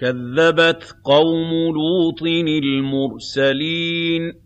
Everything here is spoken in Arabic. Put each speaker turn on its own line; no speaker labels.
كَذَّبَتْ قَوْمُ لُوطٍ الْمُرْسَلِينَ.